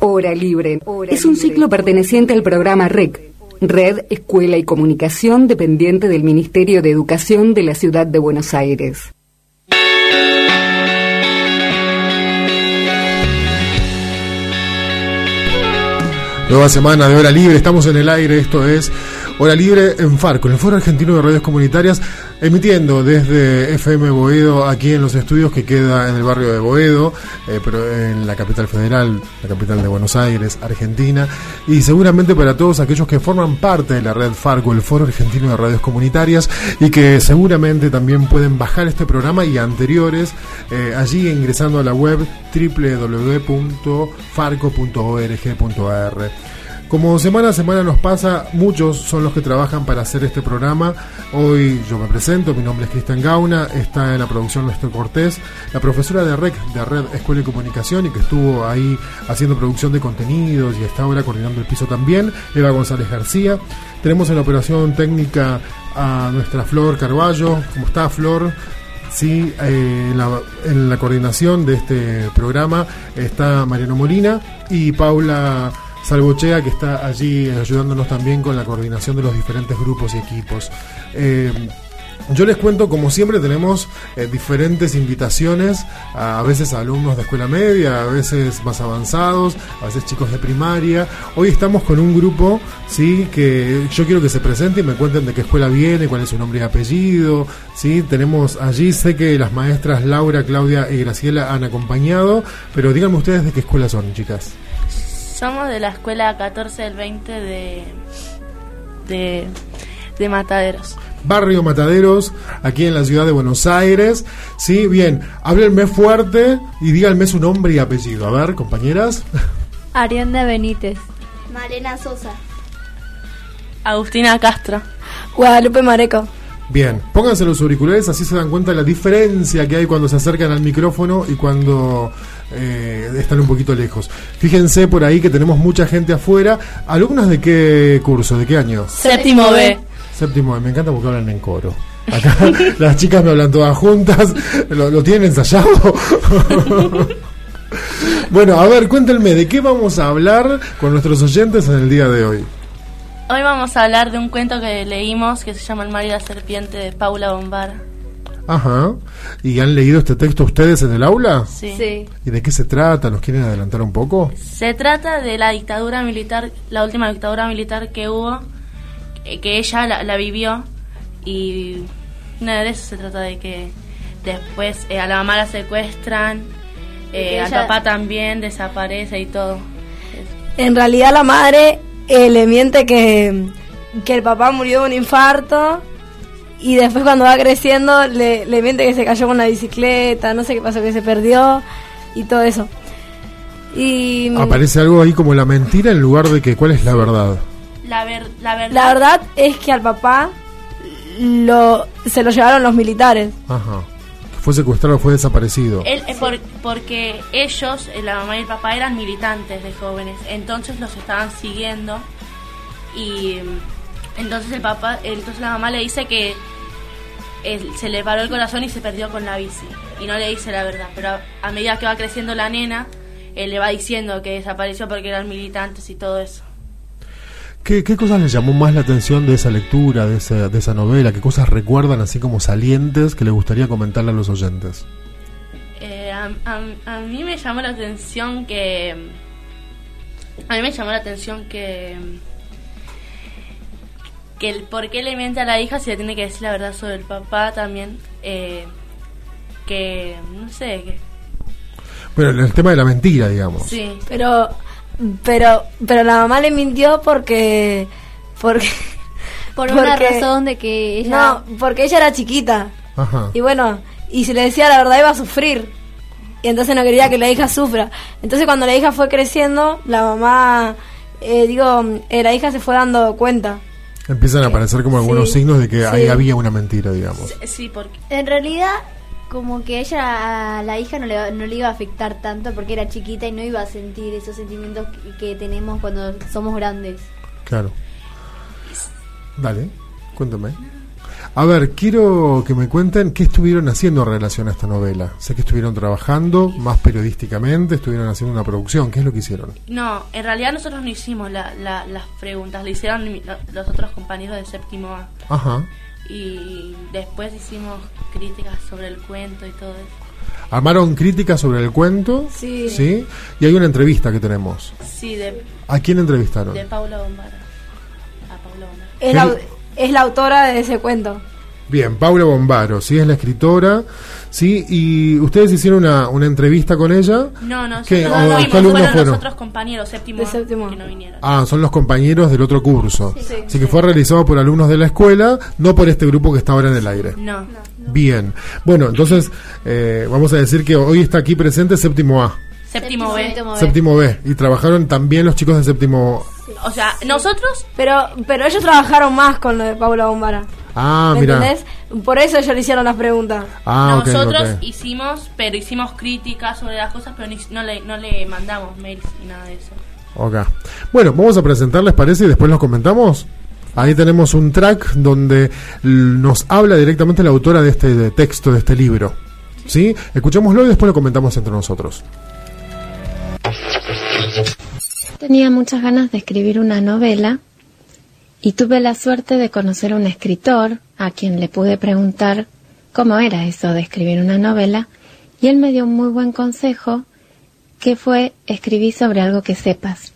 Hora Libre. Es un ciclo perteneciente al programa REC, Red Escuela y Comunicación dependiente del Ministerio de Educación de la Ciudad de Buenos Aires. Nueva semana de Hora Libre, estamos en el aire, esto es Hora Libre en Farco, en el Foro Argentino de Redes Comunitarias, emitiendo desde FM Boedo, aquí en los estudios que queda en el barrio de Boedo, eh, pero en la capital federal, la capital de Buenos Aires, Argentina, y seguramente para todos aquellos que forman parte de la red Farco, el Foro Argentino de Redes Comunitarias, y que seguramente también pueden bajar este programa y anteriores eh, allí ingresando a la web www.farco.org.ar. Como semana a semana nos pasa, muchos son los que trabajan para hacer este programa. Hoy yo me presento, mi nombre es Cristian Gauna, está en la producción Néstor Cortés, la profesora de REC, de Red Escuela y Comunicación, y que estuvo ahí haciendo producción de contenidos y está ahora coordinando el piso también, Eva González García. Tenemos en la operación técnica a nuestra Flor Carballo. ¿Cómo está Flor? Sí, eh, en la coordinación de este programa está Mariano Molina y Paula Salvochea, que está allí ayudándonos también con la coordinación de los diferentes grupos y equipos. Eh, yo les cuento, como siempre, tenemos eh, diferentes invitaciones, a, veces alumnos de escuela media, a veces más avanzados, a veces chicos de primaria. Hoy estamos con un grupo, sí, que yo quiero que se presente y me cuenten de qué escuela viene, cuál es su nombre y apellido, sí. Tenemos allí, sé que las maestras Laura, Claudia y Graciela han acompañado, pero díganme ustedes de qué escuela son, chicas. Somos de la escuela 14 del 20 de, de, de Mataderos. Barrio Mataderos, aquí en la ciudad de Buenos Aires. Sí, bien, háblenme fuerte y díganme su nombre y apellido. A ver, compañeras. Arianda Benítez. Malena Sosa. Agustina Castro. Guadalupe Mareco. Bien, pónganse los auriculares, así se dan cuenta de la diferencia que hay cuando se acercan al micrófono y cuando eh, están un poquito lejos. Fíjense por ahí que tenemos mucha gente afuera. ¿Alumnas de qué curso? ¿De qué año? Séptimo B. Séptimo B, me encanta porque hablan en coro. Acá las chicas me hablan todas juntas. ¿Lo, lo tienen ensayado? bueno, a ver, cuéntenme, ¿de qué vamos a hablar con nuestros oyentes en el día de hoy? Hoy vamos a hablar de un cuento que leímos que se llama El mar y la serpiente de Paula Bombara. Ajá. ¿Y han leído este texto ustedes en el aula? Sí. Sí. ¿Y de qué se trata? ¿Nos quieren adelantar un poco? Se trata de la dictadura militar, la última dictadura militar que hubo, que, ella la, la vivió y nada de eso se trata de que después eh, a la mamá la secuestran, eh, al papá también desaparece y todo. En realidad la madre eh, le miente que, que el papá murió de un infarto y después cuando va creciendo le, le miente que se cayó con la bicicleta, no sé qué pasó, que se perdió y todo eso. Y Aparece algo ahí como la mentira en lugar de que cuál es la verdad. La, ver, la verdad, la verdad es que al papá lo, se lo llevaron los militares. Ajá. Fue secuestrado, fue desaparecido. Él, eh, por- porque ellos, eh, la mamá y el papá, eran militantes de jóvenes, entonces los estaban siguiendo y mm, entonces el papá, entonces la mamá le dice que él- se le paró el corazón y se perdió con la bici y no le dice la verdad, pero a, a medida que va creciendo la nena, él le va diciendo que desapareció porque eran militantes y todo eso. ¿Qué, qué cosas les llamó más la atención de esa lectura, de esa, de esa novela? ¿Qué cosas recuerdan así como salientes que les gustaría comentarle a los oyentes? Eh, a, a- a mí me llamó la atención que. A mí me llamó la atención que. Que el por qué le miente a la hija si le tiene que decir la verdad sobre el papá también. eh, que. No sé. Que, Bueno, en el tema de la mentira, digamos. sí. Pero, pero, pero la mamá le mintió porque, porque, Por una Porque- razón de que ella... no, porque ella era chiquita. Ajá. Y bueno, y si le decía la verdad iba a sufrir. Y entonces no quería que la hija sufra. Entonces cuando la hija fue creciendo, la mamá, eh, digo, eh, la hija se fue dando cuenta. Empiezan a aparecer como algunos Sí, signos de que ahí había una mentira, digamos. Sí, porque. En realidad, como que ella, a la hija no le, no le iba a afectar tanto porque era chiquita y no iba a sentir esos sentimientos que, que tenemos cuando somos grandes. Claro. Dale, cuéntame. A ver, quiero que me cuenten qué estuvieron haciendo en relación a esta novela. Sé que estuvieron trabajando más periodísticamente, estuvieron haciendo una producción. ¿Qué es lo que hicieron? No, en realidad nosotros no hicimos la- la- las preguntas, le hicieron los otros compañeros de séptimo A. Ajá. Y después hicimos críticas sobre el cuento y todo eso. Armaron críticas sobre el cuento. Sí. ¿Sí? Y hay una entrevista que tenemos. Sí, de, ¿A quién entrevistaron? de Paula Bombara. A Paula Bombara. Es la, autora de ese cuento. Bien, Paula Bombaro, ¿sí? Es la escritora, ¿sí? Y ustedes hicieron una, una entrevista con ella. No, no, ¿Qué? nosotros ¿O no fueron fueron? los otros compañeros séptimo, A A. que no vinieron. Ah, son los compañeros del otro curso. Sí. Así que fue realizado por alumnos de la escuela, no por este grupo que está ahora en el aire. No, Bien. Bueno, entonces eh, vamos a decir que hoy está aquí presente séptimo A, séptimo B. Séptimo B. séptimo B. Y trabajaron también los chicos de séptimo O sea, nosotros Pero, pero ellos trabajaron más con lo de Paula Bombara. Ah, ¿Me mira. entendés? Por eso ellos le hicieron las preguntas. Ah, nosotros ok. hicimos, pero hicimos críticas sobre las cosas, pero ni- no le, no le mandamos mails ni nada de eso. Ok. Bueno, vamos a presentarles, parece, y después los comentamos. Ahí tenemos un track donde nos habla directamente la autora de este de texto, de este libro. ¿Sí? Escuchémoslo y después lo comentamos entre nosotros. Tenía muchas ganas de escribir una novela y tuve la suerte de conocer a un escritor a quien le pude preguntar cómo era eso de escribir una novela y él me dio un muy buen consejo que fue escribir sobre algo que sepas.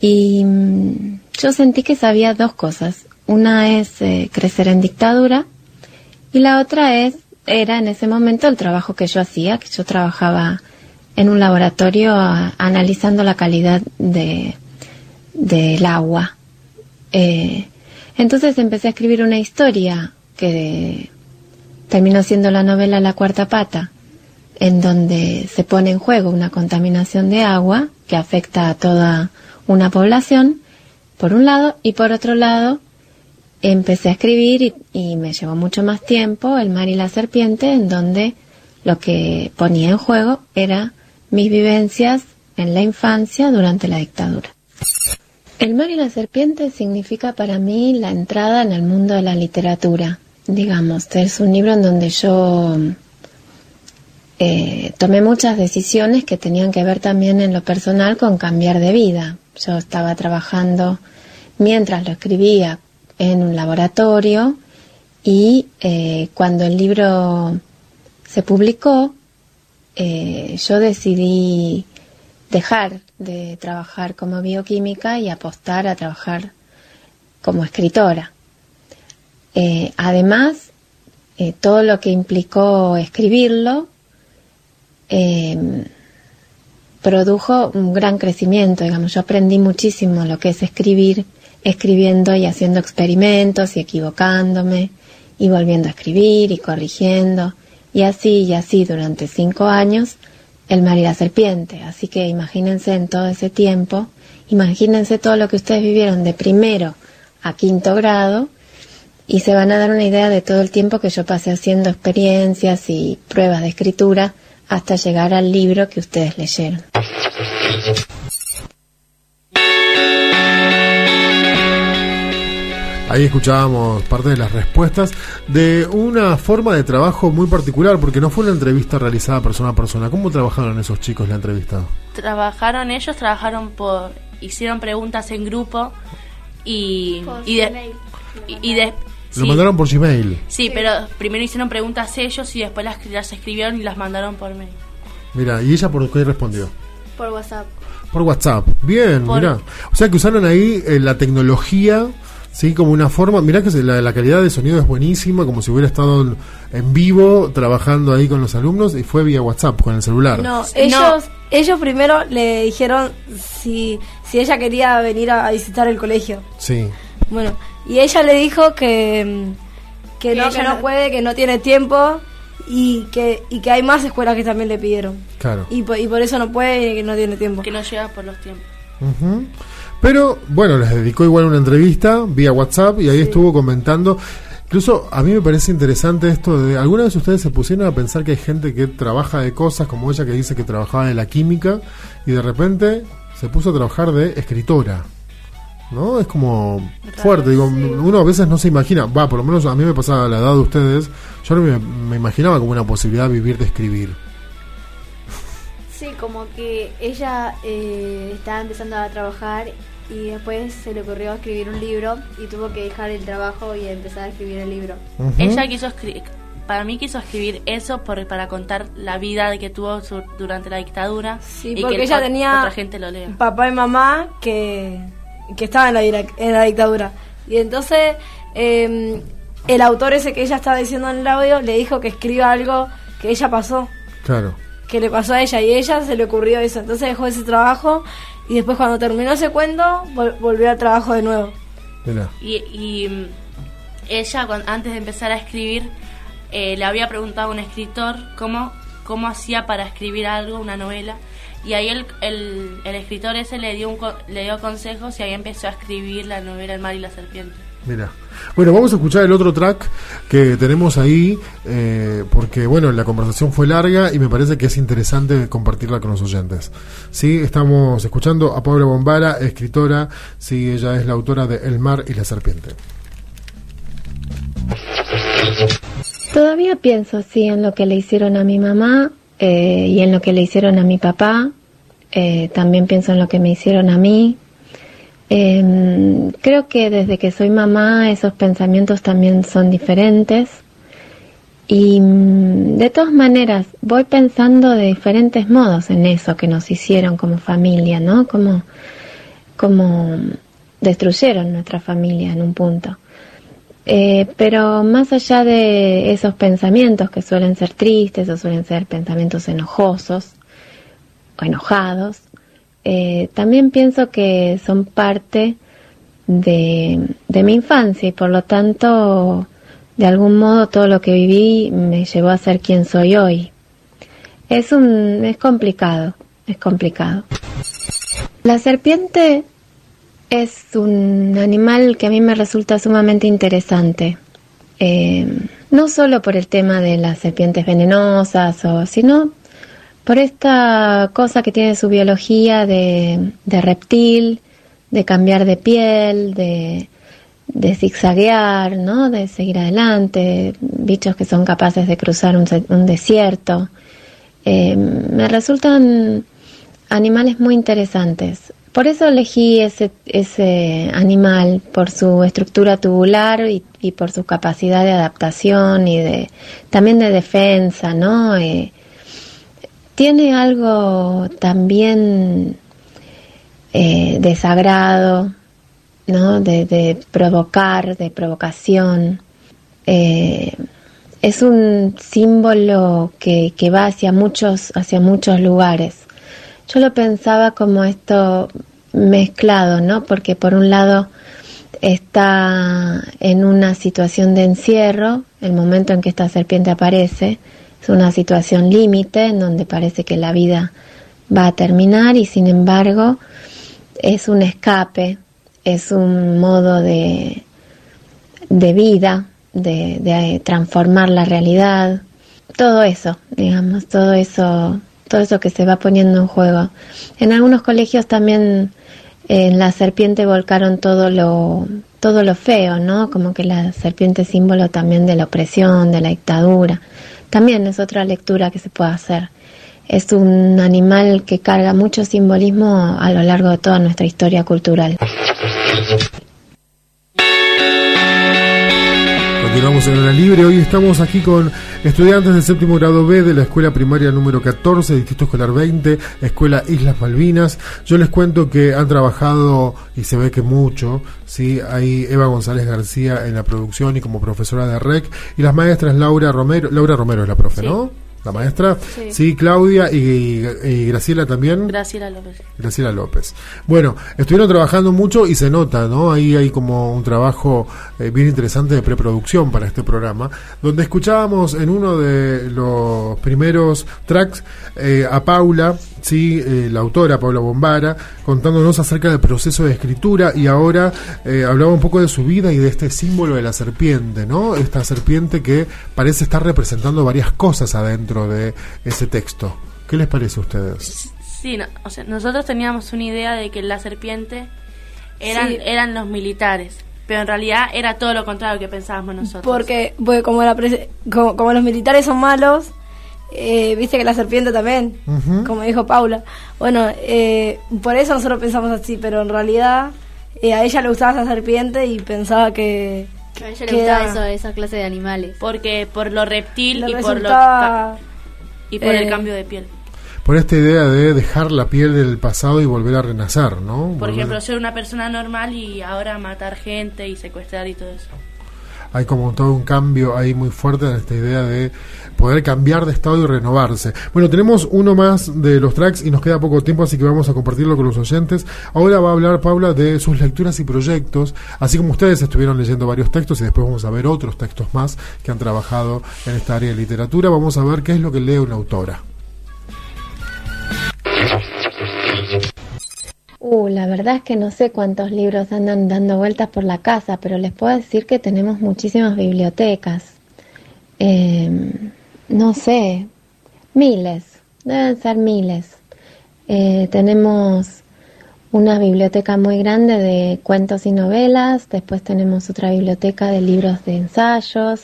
Y mm, yo sentí que sabía dos cosas. Una es eh, crecer en dictadura y la otra es era en ese momento el trabajo que yo hacía, que yo trabajaba en un laboratorio a- analizando la calidad de del agua. Eh, entonces empecé a escribir una historia que terminó siendo la novela La cuarta pata, en donde se pone en juego una contaminación de agua que afecta a toda una población, por un lado, y por otro lado, empecé a escribir y me llevó mucho más tiempo El mar y la serpiente, en donde lo que ponía en juego era mis vivencias en la infancia durante la dictadura. El mar y la serpiente significa para mí la entrada en el mundo de la literatura. Digamos, es un libro en donde yo eh, tomé muchas decisiones que tenían que ver también en lo personal con cambiar de vida. Yo estaba trabajando mientras lo escribía en un laboratorio y eh, cuando el libro se publicó, eh, yo decidí dejar de trabajar como bioquímica y apostar a trabajar como escritora. Eh, además, eh, todo lo que implicó escribirlo eh, produjo un gran crecimiento, digamos, yo aprendí muchísimo lo que es escribir, escribiendo y haciendo experimentos y equivocándome y volviendo a escribir y corrigiendo y así y así durante cinco años el mar y la serpiente. Así que imagínense en todo ese tiempo, imagínense todo lo que ustedes vivieron de primero a quinto grado y se van a dar una idea de todo el tiempo que yo pasé haciendo experiencias y pruebas de escritura hasta llegar al libro que ustedes leyeron. Ahí escuchábamos parte de las respuestas de una forma de trabajo muy particular, porque no fue una entrevista realizada persona a persona. ¿Cómo trabajaron esos chicos la entrevista? Trabajaron ellos, trabajaron por, hicieron preguntas en grupo y, Por y de, Gmail. y, y de- Lo sí, mandaron por Gmail. sí, pero primero hicieron preguntas ellos y después las, las escribieron y las mandaron por mail. Mira, ¿y ella por qué respondió? Por WhatsApp. Por WhatsApp. Bien, Por- mira. O sea que usaron ahí eh, la tecnología, sí, como una forma. Mirá que la, la calidad de sonido es buenísima, como si hubiera estado en, en vivo trabajando ahí con los alumnos y fue vía WhatsApp con el celular. No, ellos, ellos primero le dijeron si, si ella quería venir a, a visitar el colegio. Sí. Bueno, y ella le dijo que, mm, que, Que no, ella que no no- puede, que no tiene tiempo y que, y que hay más escuelas que también le pidieron. Claro. Y, po- y por eso no puede y que no tiene tiempo. que no llega por los tiempos. Ujú. Pero bueno, les dedicó igual una entrevista vía WhatsApp y ahí estuvo comentando. Incluso a mí me parece interesante esto de, ¿alguna vez ustedes se pusieron a pensar que hay gente que trabaja de cosas como ella que dice que trabajaba de la química y de repente se puso a trabajar de escritora? ¿no? Es como fuerte, digo, uno a veces no se imagina, va, por lo menos a mí me pasaba a la edad de ustedes, yo no me, me imaginaba como una posibilidad vivir de escribir. Sí, como que ella eh, estaba empezando a trabajar y después se le ocurrió escribir un libro y tuvo que dejar el trabajo y empezar a escribir el libro. Ella quiso escribir, para mí quiso escribir eso por, para contar la vida que tuvo su- durante la dictadura. Sí, y porque que ella tenía otra gente lo lea. papá y mamá que, que estaban en la, en la dictadura. Y entonces eh, el autor ese que ella estaba diciendo en el audio le dijo que escriba algo que ella pasó, Claro. Que le pasó a ella y a ella se le ocurrió eso. Entonces dejó ese trabajo y después cuando terminó ese cuento vol- volvió al trabajo de nuevo. Mira. Y, y, mm, ella, antes de empezar a escribir, eh, le había preguntado a un escritor cómo, cómo hacía para escribir algo, una novela. Y ahí el, el, el escritor ese le dio, un, co- le dio consejos y ahí empezó a escribir la novela El mar y la serpiente. Mira. Bueno, vamos a escuchar el otro track que tenemos ahí, eh, porque bueno, la conversación fue larga y me parece que es interesante compartirla con los oyentes. Sí, estamos escuchando a Paula Bombara, escritora, sí, ella es la autora de El mar y la serpiente. Todavía pienso, sí, en lo que le hicieron a mi mamá eh, y en lo que le hicieron a mi papá. Eh, también pienso en lo que me hicieron a mí. Em, creo que desde que soy mamá esos pensamientos también son diferentes. Y mm, de todas maneras voy pensando de diferentes modos en eso que nos hicieron como familia, ¿no? Como, como destruyeron nuestra familia en un punto. Eh, pero más allá de esos pensamientos que suelen ser tristes o suelen ser pensamientos enojosos o enojados, eh, también pienso que son parte de, de mi infancia y por lo tanto, de algún modo, todo lo que viví me llevó a ser quien soy hoy. Es un, es complicado, es complicado. La serpiente es un animal que a mí me resulta sumamente interesante. Eh, no solo por el tema de las serpientes venenosas, o, sino por esta cosa que tiene su biología de, reptil, de cambiar de piel, de, de zigzaguear, ¿no? de seguir adelante, bichos que son capaces de cruzar un, un desierto. Eh, me resultan animales muy interesantes. Por eso elegí ese, ese animal, por su estructura tubular y, y por su capacidad de adaptación y de también de defensa, ¿no? Eh, tiene algo también eh, de sagrado, ¿no? De, de provocar, de provocación. Eh, es un símbolo que, que va hacia muchos, hacia muchos lugares. Yo lo pensaba como esto mezclado, ¿no? Porque por un lado está en una situación de encierro, el momento en que esta serpiente aparece, es una situación límite en donde parece que la vida va a terminar y sin embargo es un escape, es un modo de, de vida, de, de transformar la realidad, todo eso, digamos, todo eso, todo eso que se va poniendo en juego. En algunos colegios también en la serpiente volcaron todo lo, todo lo feo, ¿no? Como que la serpiente es símbolo también de la opresión, de la dictadura. También es otra lectura que se puede hacer. Es un animal que carga mucho simbolismo a lo largo de toda nuestra historia cultural. Continuamos en Hora Libre. Hoy estamos aquí con estudiantes del séptimo grado B de la Escuela Primaria número 14, Distrito Escolar 20, Escuela Islas Malvinas. Yo les cuento que han trabajado, y se ve que mucho, ¿sí? Hay Eva González García en la producción y como profesora de REC, y las maestras Laura Romero, Laura Romero es la profe, Sí. ¿no? La maestra, Sí. sí, Claudia y, y Graciela también. Graciela López. Graciela López. Bueno, estuvieron trabajando mucho y se nota, ¿no? Ahí hay como un trabajo eh, bien interesante de preproducción para este programa, donde escuchábamos en uno de los primeros tracks eh, a Paula, sí, eh, la autora Paula Bombara, contándonos acerca del proceso de escritura y ahora hablaba un poco de su vida y de este símbolo de la serpiente, ¿no? Esta serpiente que parece estar representando varias cosas adentro de ese texto. ¿Qué les parece a ustedes? Sí, no, o sea, nosotros teníamos una idea de que la serpiente eran, Sí. eran los militares. Pero en realidad era todo lo contrario que pensábamos nosotros. Porque, porque como, la prese- como, como los militares son malos, eh, viste que la serpiente también, como dijo Paula. Bueno, eh, por eso nosotros pensamos así, pero en realidad eh, a ella le gustaba esa serpiente y pensaba que... A ella le que gustaba eso, esa clase de animales. Porque por lo reptil le y por, lo y por el eh, cambio de piel. Por esta idea de dejar la piel del pasado y volver a renacer, ¿no? Por Volver- ejemplo, ser una persona normal y ahora matar gente y secuestrar y todo eso. Hay como todo un cambio ahí muy fuerte en esta idea de poder cambiar de estado y renovarse. Bueno, tenemos uno más de los tracks y nos queda poco tiempo, así que vamos a compartirlo con los oyentes. Ahora va a hablar Paula de sus lecturas y proyectos, así como ustedes estuvieron leyendo varios textos y después vamos a ver otros textos más que han trabajado en esta área de literatura. Vamos a ver qué es lo que lee una autora. Uh, la verdad es que no sé cuántos libros andan dando vueltas por la casa, pero les puedo decir que tenemos muchísimas bibliotecas. Eh, no sé, miles, deben ser miles. Eh, tenemos una biblioteca muy grande de cuentos y novelas, después tenemos otra biblioteca de libros de ensayos,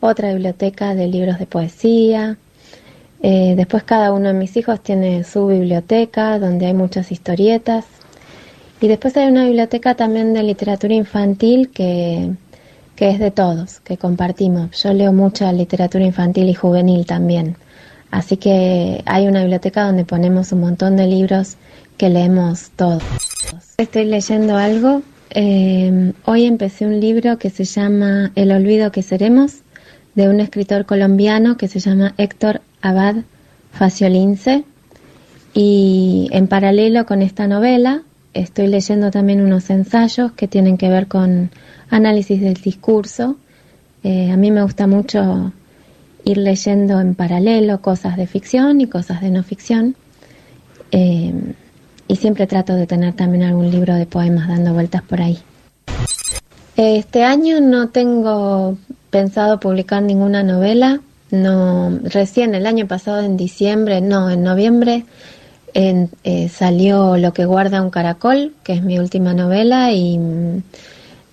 otra biblioteca de libros de poesía. Eh, después cada uno de mis hijos tiene su biblioteca donde hay muchas historietas. Y después hay una biblioteca también de literatura infantil que, que es de todos, que compartimos. Yo leo mucha literatura infantil y juvenil también. Así que hay una biblioteca donde ponemos un montón de libros que leemos todos. Estoy leyendo algo. eh, hoy empecé un libro que se llama El olvido que seremos, de un escritor colombiano que se llama Héctor Abad Faciolince. Y en paralelo con esta novela, estoy leyendo también unos ensayos que tienen que ver con análisis del discurso. Eh, a mí me gusta mucho ir leyendo en paralelo cosas de ficción y cosas de no ficción. Eh, y siempre trato de tener también algún libro de poemas dando vueltas por ahí. Este año no tengo pensado publicar ninguna novela. No, recién el año pasado en diciembre, no, en noviembre en- eh, salió Lo que guarda un caracol, que es mi última novela y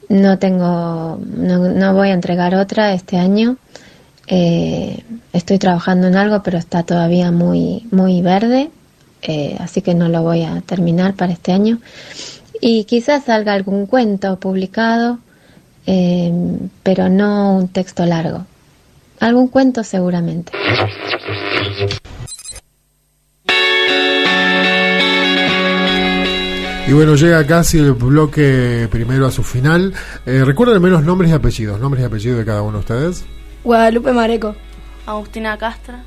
no tengo, no, no voy a entregar otra este año. Eh, estoy trabajando en algo, pero está todavía muy, muy verde, eh, así que no lo voy a terminar para este año. Y quizás salga algún cuento publicado, eh, pero no un texto largo. Algún cuento seguramente. Y bueno, llega casi el bloque primero a su final. Eh, recuerden al menos nombres y apellidos, nombres y apellidos de cada uno de ustedes. Guadalupe Mareco. Agustina Castra.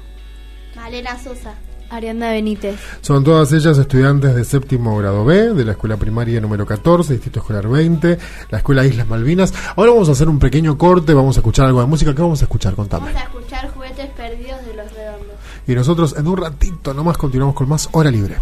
Malena Sosa. Arianda Benítez. Son todas ellas estudiantes de séptimo grado B, de la escuela primaria número 14, Distrito Escolar 20, la escuela Islas Malvinas. Ahora vamos a hacer un pequeño corte, vamos a escuchar algo de música. ¿Qué vamos a escuchar? Contame. Vamos a escuchar Juguetes Perdidos de los Redondos. Y nosotros en un ratito nomás continuamos con más Hora Libre.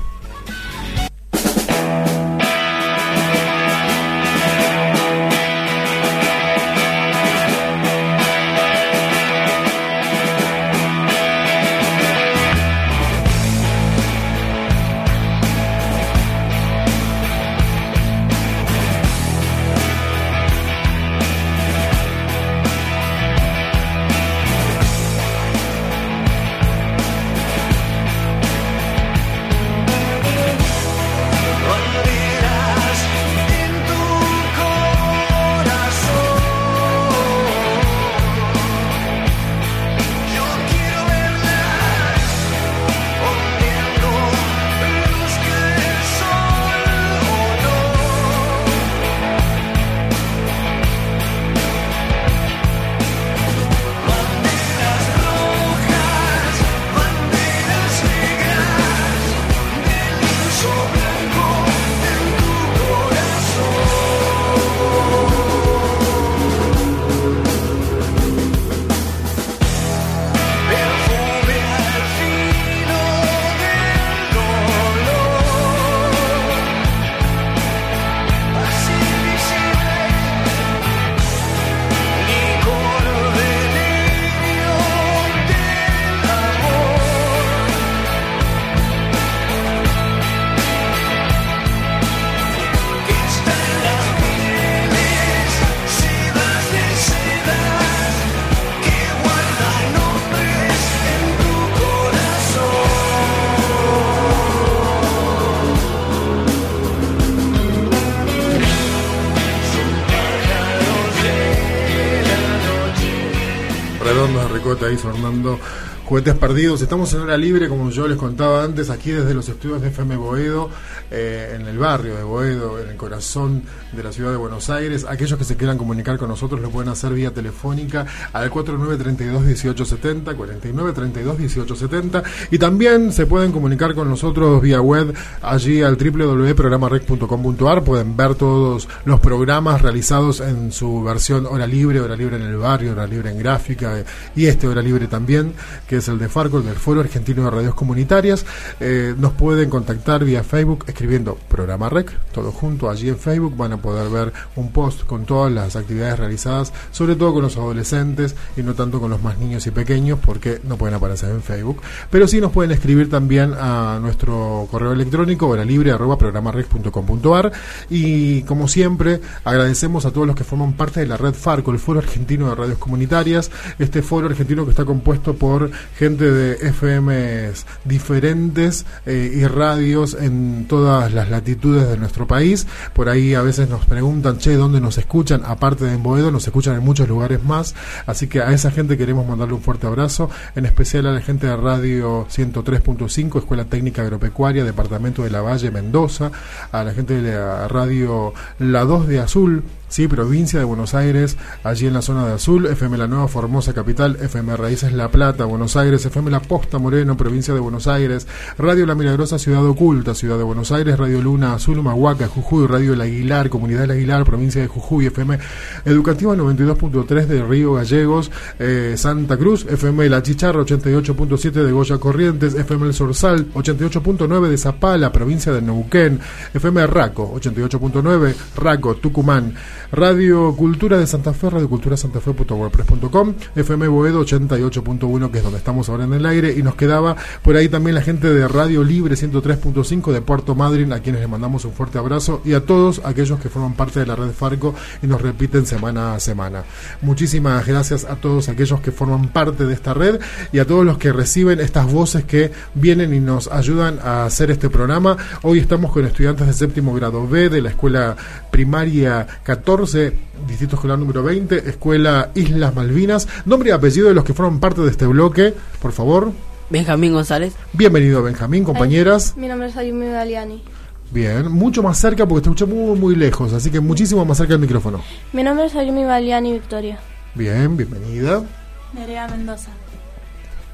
Juguetes Perdidos. Estamos en hora libre, como yo les contaba antes, aquí desde los estudios de FM Boedo, eh, en el barrio de Boedo, en el corazón de la ciudad de Buenos Aires. Aquellos que se quieran comunicar con nosotros lo pueden hacer vía telefónica al 4932-1870, 4932-1870. Y también se pueden comunicar con nosotros vía web allí al www.programarec.com.ar. Pueden ver todos los programas realizados en su versión hora libre, hora libre en el barrio, hora libre en gráfica eh, y este hora libre también que es el de Farco, el del Foro Argentino de Radios Comunitarias. Eh, nos pueden contactar vía Facebook escribiendo programa REC, todo junto. Allí en Facebook van a poder ver un post con todas las actividades realizadas, sobre todo con los adolescentes y no tanto con los más niños y pequeños, porque no pueden aparecer en Facebook. Pero sí nos pueden escribir también a nuestro correo electrónico, hora libre arroba programarec.com.ar. Y como siempre, agradecemos a todos los que forman parte de la red Farco, el Foro Argentino de Radios Comunitarias, este foro argentino que está compuesto por gente de FMs diferentes eh, y radios en todas las latitudes de nuestro país. Por ahí a veces nos preguntan, che, ¿dónde nos escuchan? Aparte de en Boedo, nos escuchan en muchos lugares más. Así que a esa gente queremos mandarle un fuerte abrazo, en especial a la gente de Radio 103.5, Escuela Técnica Agropecuaria, Departamento de la Valle, Mendoza, a la gente de la Radio La 2 de Azul, sí, provincia de Buenos Aires, allí en la zona de Azul, FM La Nueva Formosa Capital, FM Raíces La Plata, Buenos Aires, FM La Posta Moreno, provincia de Buenos Aires, Radio La Milagrosa, Ciudad Oculta, Ciudad de Buenos Aires, Radio Luna, Azul, Humahuaca, Jujuy, Radio El Aguilar, Comunidad El Aguilar, provincia de Jujuy, FM Educativa 92.3 de Río Gallegos, eh, Santa Cruz, FM La Chicharra 88.7 de Goya Corrientes, FM El Sorsal 88.9 de Zapala, provincia de Neuquén, FM Raco 88.9, Raco, Tucumán, Radio Cultura de Santa Fe, Radio Cultura Santa Fe.wordpress.com, FM Boedo 88.1, que es donde estamos ahora en el aire, y nos quedaba por ahí también la gente de Radio Libre 103.5 de Puerto Madryn, a quienes les mandamos un fuerte abrazo, y a todos aquellos que forman parte de la red Farco y nos repiten semana a semana. Muchísimas gracias a todos aquellos que forman parte de esta red y a todos los que reciben estas voces que vienen y nos ayudan a hacer este programa. Hoy estamos con estudiantes de séptimo grado B de la escuela primaria 14, Distrito Escolar número 20, Escuela Islas Malvinas. Nombre y apellido de los que forman parte de este bloque, por favor. Benjamín González. Bienvenido, Benjamín, compañeras. Mi nombre es Ayumi Galiani. Bien, mucho más cerca porque te escuché muy, muy lejos, así que muchísimo más cerca del micrófono. Mi nombre es Ayumi Galiani Victoria. Bien, bienvenida. Nerea Mendoza.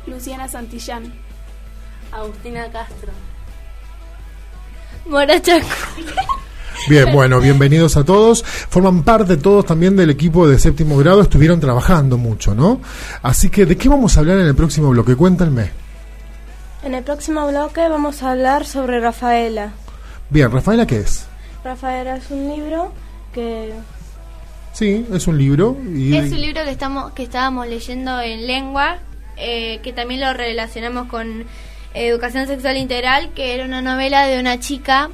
Luciana Santillán. Agustina Castro. Mora Chaco. Bien, bueno, bienvenidos a todos. Forman parte todos también del equipo de séptimo grado, estuvieron trabajando mucho, ¿no? Así que, ¿de qué vamos a hablar en el próximo bloque? Cuéntenme. En el próximo bloque vamos a hablar sobre Rafaela. Bien, Rafaela, ¿qué es? Rafaela es un libro que... Sí, es un libro. Y... Es un libro que, estamos, que estábamos leyendo en lengua, eh, que también lo relacionamos con Educación Sexual Integral, que era una novela de una chica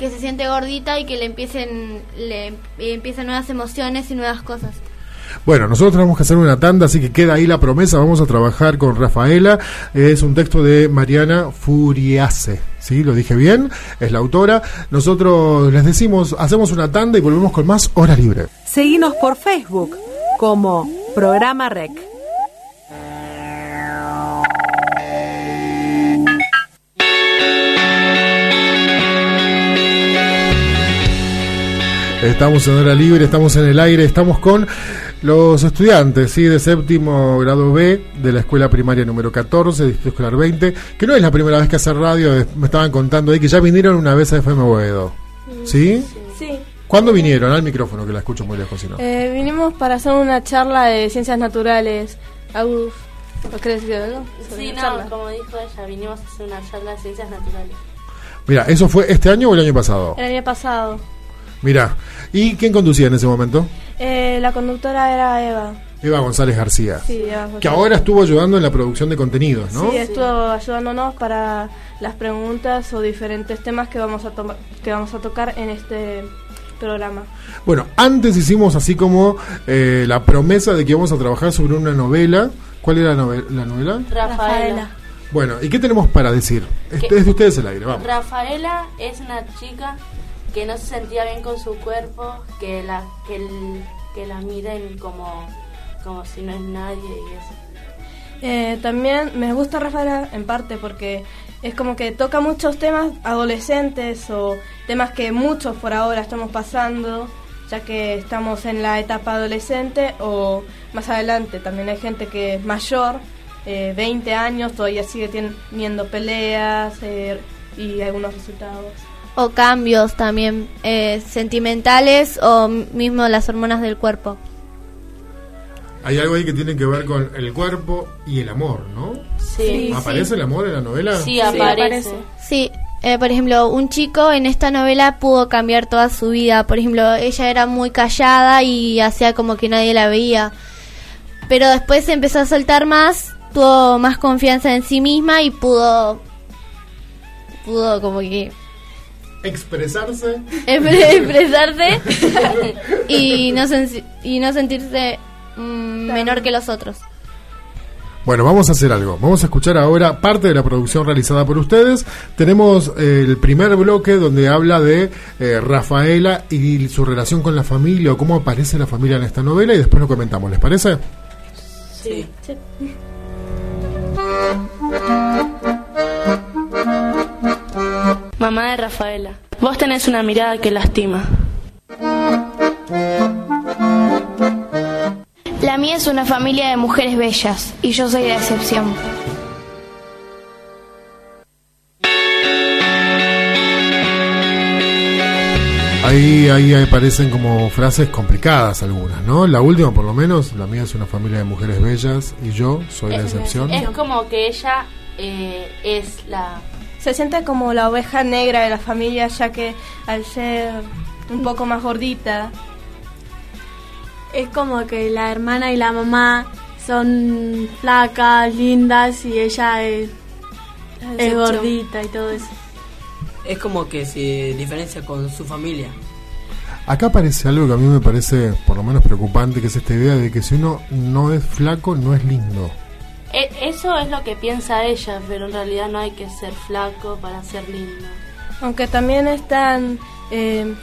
que se siente gordita y que le empiecen le empiezan nuevas emociones y nuevas cosas. Bueno, nosotros tenemos que hacer una tanda, así que queda ahí la promesa. Vamos a trabajar con Rafaela. Es un texto de Mariana Furiase. ¿Sí? Lo dije bien. Es la autora. Nosotros les decimos, hacemos una tanda y volvemos con más Hora Libre. Seguimos por Facebook como Programa Rec. Estamos en hora libre, estamos en el aire, estamos con los estudiantes ¿sí? de séptimo grado B de la escuela primaria número 14, Distrito Escolar 20, que no es la primera vez que hace radio, me estaban contando ahí que ya vinieron una vez a FM Boedo. ¿Sí? Sí. ¿Cuándo vinieron? Al micrófono, que la escucho muy lejos, si no. Eh, vinimos para hacer una charla de ciencias naturales. Agus, ¿lo querés decir algo? Sobre Sí, no, charla. como dijo ella, vinimos a hacer una charla de ciencias naturales. Mira, ¿eso fue este año o el año pasado? El año pasado. Mira, ¿y quién conducía en ese momento? Eh, la conductora era Eva. Eva González García. Sí, Eva González. Que ahora estuvo ayudando en la producción de contenidos, ¿no? Sí, estuvo ayudándonos para las preguntas o diferentes temas que vamos a que vamos a tocar en este programa. Bueno, antes hicimos así como eh, la promesa de que íbamos a trabajar sobre una novela. ¿Cuál era la, nove- la novela? Rafaela. Bueno, ¿y qué tenemos para decir? Este es de ustedes el aire, vamos. Rafaela es una chica que no se sentía bien con su cuerpo, que la que, la miren como, como si no es nadie y eso. Eh, también me gusta Rafaela en parte porque es como que toca muchos temas adolescentes o temas que muchos por ahora estamos pasando, ya que estamos en la etapa adolescente o más adelante. También hay gente que es mayor, eh, 20 años, todavía sigue teniendo peleas eh, y algunos resultados. O cambios también eh, sentimentales o mismo las hormonas del cuerpo. Hay algo ahí que tiene que ver con el cuerpo y el amor, ¿no? Sí. ¿Aparece el amor en la novela? Sí, aparece. Sí, eh, por ejemplo, un chico en esta novela pudo cambiar toda su vida. Por ejemplo, ella era muy callada y hacía como que nadie la veía. Pero después empezó a soltar más, tuvo más confianza en sí misma y pudo. pudo como que. Expresarse. expre- expresarse y no, sen- y no sentirse mm, menor que los otros. Bueno, vamos a hacer algo. Vamos a escuchar ahora parte de la producción realizada por ustedes. Tenemos eh, el primer bloque donde habla de eh, Rafaela y su relación con la familia o cómo aparece la familia en esta novela y después lo comentamos. ¿Les parece? Sí. Mamá de Rafaela, vos tenés una mirada que lastima. La mía es una familia de mujeres bellas y yo soy la excepción. Ahí, ahí aparecen como frases complicadas algunas, ¿no? La última, por lo menos, la mía es una familia de mujeres bellas y yo soy la excepción. Es como que ella eh, es la... Se siente como la oveja negra de la familia, ya que al ser un poco más gordita, Es como que la hermana y la mamá son flacas, lindas y ella es, gordita y todo eso. Es como que se diferencia con su familia. Acá aparece algo que a mí me parece por lo menos preocupante, que es esta idea de que si uno no es flaco, no es lindo. E- Eso es lo que piensa ella, pero en realidad no hay que ser flaco para ser lindo. aunque también están eh,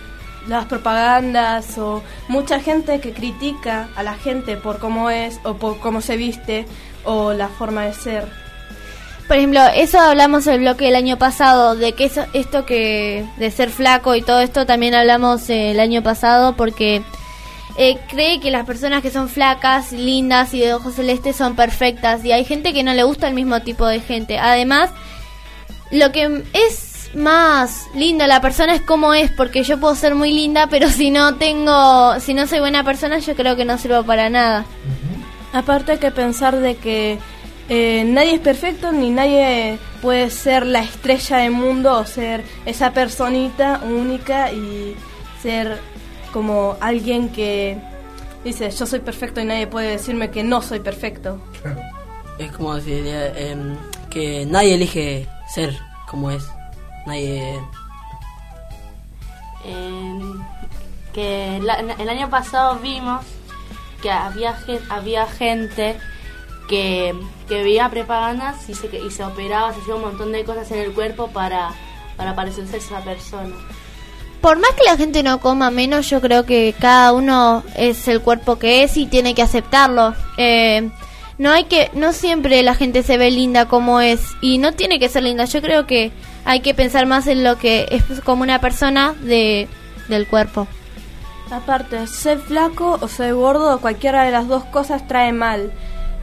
las propagandas o mucha gente que critica a la gente por cómo es o por cómo se viste o la forma de ser. Por ejemplo, eso hablamos el bloque del año pasado, de que eso, esto que de ser flaco y todo esto también hablamos eh, el año pasado porque eh, cree que las personas que son flacas, lindas y de ojos celestes son perfectas y hay gente que no le gusta el mismo tipo de gente. Además, lo que es más lindo la persona es cómo es, porque yo puedo ser muy linda, pero si no tengo, si no soy buena persona, yo creo que no sirvo para nada. Aparte hay que pensar de que eh, nadie es perfecto ni nadie puede ser la estrella del mundo o ser esa personita única y ser como alguien que dice yo soy perfecto y nadie puede decirme que no soy perfecto. Es como decir eh, em, que nadie elige ser como es. Nadie. En- que la- el año pasado vimos que había, había gente que, que veía propagandas y se, y se operaba, se hacía un montón de cosas en el cuerpo para, para parecerse a esa persona. Por más que la gente no coma menos, yo creo que cada uno es el cuerpo que es y tiene que aceptarlo. Eh, no hay que, no siempre la gente se ve linda como es y no tiene que ser linda. Yo creo que hay que pensar más en lo que es como una persona de del cuerpo. Aparte, ser flaco o ser gordo, cualquiera de las dos cosas trae mal.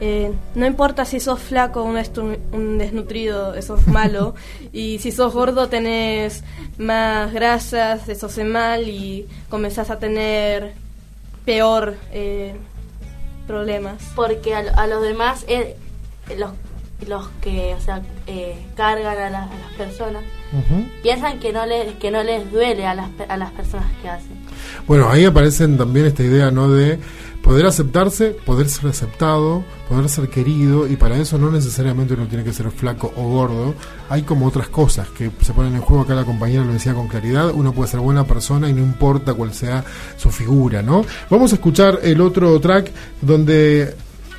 Eh, no importa si sos flaco o un, un desnutrido, eso es malo. y si sos gordo tenés más grasas, eso hace mal y comenzás a tener peor eh, problemas. Porque a, a los demás, eh, los, los que o sea, eh, cargan a, la- a las personas, piensan que no les, que no les duele a las, pe- a las personas que hacen. Bueno, ahí aparecen también esta idea, ¿no? De poder aceptarse, poder ser aceptado, poder ser querido, y para eso no necesariamente uno tiene que ser flaco o gordo. Hay como otras cosas que se ponen en juego. Acá la compañera lo decía con claridad. Uno puede ser buena persona y no importa cuál sea su figura, ¿no? Vamos a escuchar el otro track donde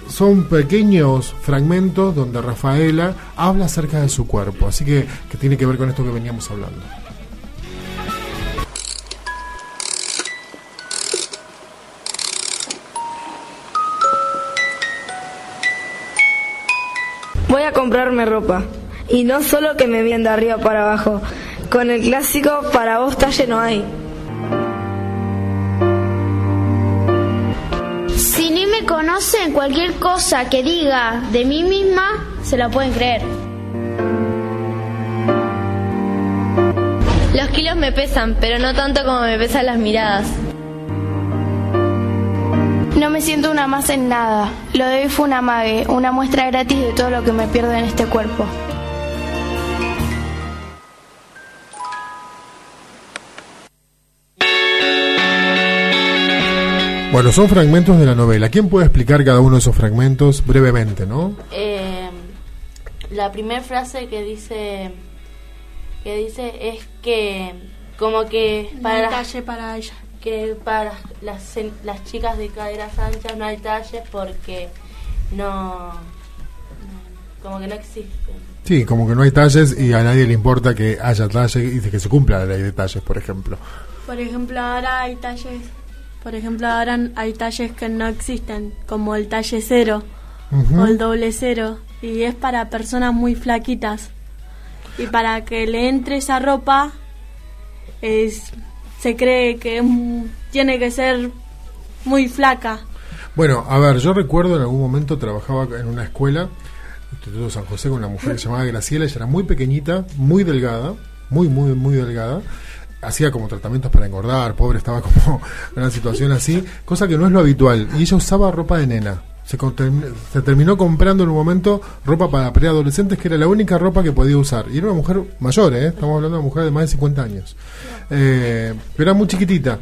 son pequeños fragmentos donde Rafaela habla acerca de su cuerpo, así que, que tiene que ver con esto que veníamos hablando. A comprarme ropa. Y no solo que me miren de arriba para abajo. Con el clásico, para vos talle no hay. Si ni me conocen, cualquier cosa que diga de mí misma, se la pueden creer. Los kilos me pesan, pero no tanto como me pesan las miradas. No me siento una más en nada. Lo de hoy fue una mague, una muestra gratis de todo lo que me pierdo en este cuerpo. Bueno, son fragmentos de la novela. ¿Quién puede explicar cada uno de esos fragmentos brevemente, no? Eh, la primera frase que dice que dice es que como que para talle para ella. Que para las, las chicas de caderas anchas no hay talles porque no, no- como que no existen. Sí, como que no hay talles y a nadie le importa que haya talles y que se cumpla la ley de talles, por ejemplo. Por ejemplo, ahora hay talles, por ejemplo, ahora hay talles que no existen, como el talle cero o el doble cero, y es para personas muy flaquitas. Y para que le entre esa ropa, es, se cree que tiene que ser muy flaca. Bueno, a ver, yo recuerdo en algún momento trabajaba en una escuela, Instituto de San José, con una mujer que se llamaba Graciela, ella era muy pequeñita, muy delgada, muy, muy, muy delgada. Hacía como tratamientos para engordar, pobre, estaba como en una situación así, cosa que no es lo habitual. Y ella usaba ropa de nena. Se, se terminó comprando en un momento ropa para preadolescentes, que era la única ropa que podía usar. Y era una mujer mayor, ¿eh? estamos hablando de una mujer de más de 50 años. Eh, pero era muy chiquitita.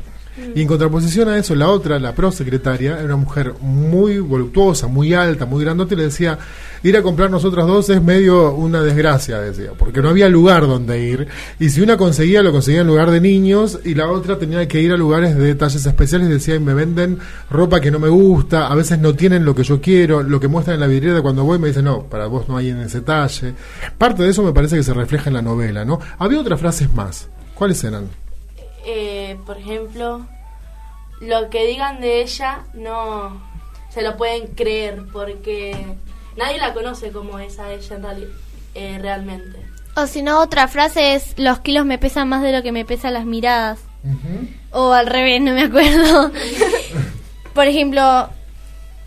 Y en contraposición a eso, la otra, la prosecretaria, era una mujer muy voluptuosa, muy alta, muy grandota, y le decía, ir a comprar nosotras dos es medio una desgracia, decía, porque no había lugar donde ir. Y si una conseguía, lo conseguía en lugar de niños, y la otra tenía que ir a lugares de talles especiales, decía, y me venden ropa que no me gusta, a veces no tienen lo que yo quiero, lo que muestran en la vidriera cuando voy me dicen, no, para vos no hay en ese talle. Parte de eso me parece que se refleja en la novela, ¿no? Había otras frases más. ¿Cuáles eran? Eh, por ejemplo, lo que digan de ella no se lo pueden creer porque nadie la conoce como es a ella en reali- eh, realmente. O si no, otra frase es, los kilos me pesan más de lo que me pesan las miradas. O al revés, no me acuerdo. Por ejemplo,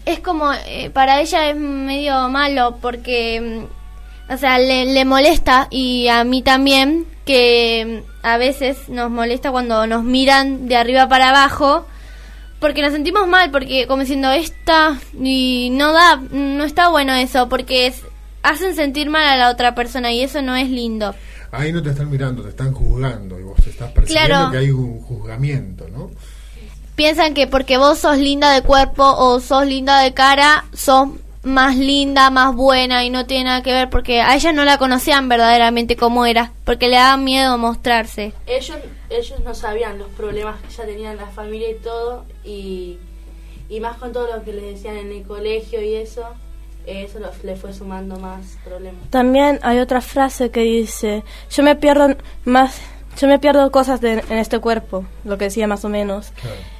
es como, eh, para ella es medio malo porque, mm, o sea, le, le molesta y a mí también que mm, a veces nos molesta cuando nos miran de arriba para abajo porque nos sentimos mal, porque como diciendo, esta y no da, no está bueno eso, porque es- hacen sentir mal a la otra persona y eso no es lindo. Ahí no te están mirando, te están juzgando y vos estás percibiendo Claro. que hay un juzgamiento, ¿no? piensan que porque vos sos linda de cuerpo o sos linda de cara, sos más linda, más buena y no tiene nada que ver porque a ella no la conocían verdaderamente como era, porque le daban miedo mostrarse. Ellos ellos no sabían los problemas que ya tenían la familia y todo y, y más con todo lo que les decían en el colegio y eso, eso los, le fue sumando más problemas. También hay otra frase que dice, yo me pierdo más, yo me pierdo cosas de- en este cuerpo, lo que decía más o menos,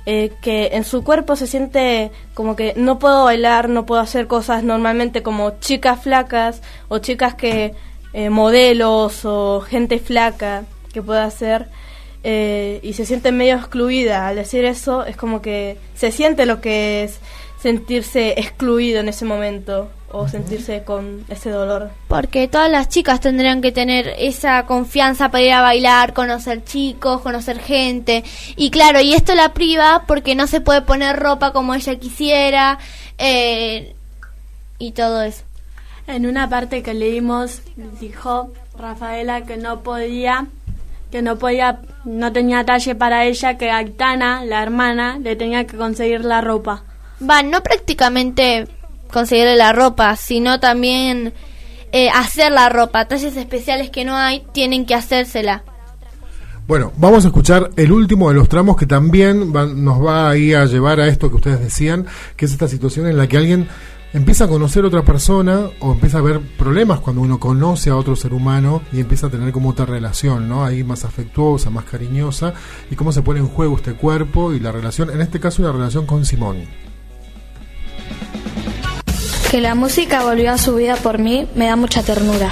Eh, que en su cuerpo se siente como que no puedo bailar, no puedo hacer cosas normalmente como chicas flacas o chicas que eh, modelos o gente flaca que pueda hacer eh, y se siente medio excluida. Al decir eso es como que se siente lo que es sentirse excluido en ese momento o sentirse con ese dolor. Porque todas las chicas tendrían que tener esa confianza para ir a bailar, conocer chicos, conocer gente. Y claro, y esto la priva porque no se puede poner ropa como ella quisiera eh, y todo eso. En una parte que leímos dijo Rafaela que no podía, que no podía, no tenía talle para ella, que Aitana, la hermana, le tenía que conseguir la ropa. Va, no prácticamente conseguirle la ropa, sino también eh, hacer la ropa. Talles especiales que no hay, tienen que hacérsela. Bueno, vamos a escuchar el último de los tramos que también van- nos va ahí a llevar a esto que ustedes decían, que es esta situación en la que alguien empieza a conocer a otra persona o empieza a ver problemas cuando uno conoce a otro ser humano y empieza a tener como otra relación, ¿no? Ahí más afectuosa, más cariñosa y cómo se pone en juego este cuerpo y la relación, en este caso una relación con Simón. Que la música volvió a su vida por mí me da mucha ternura.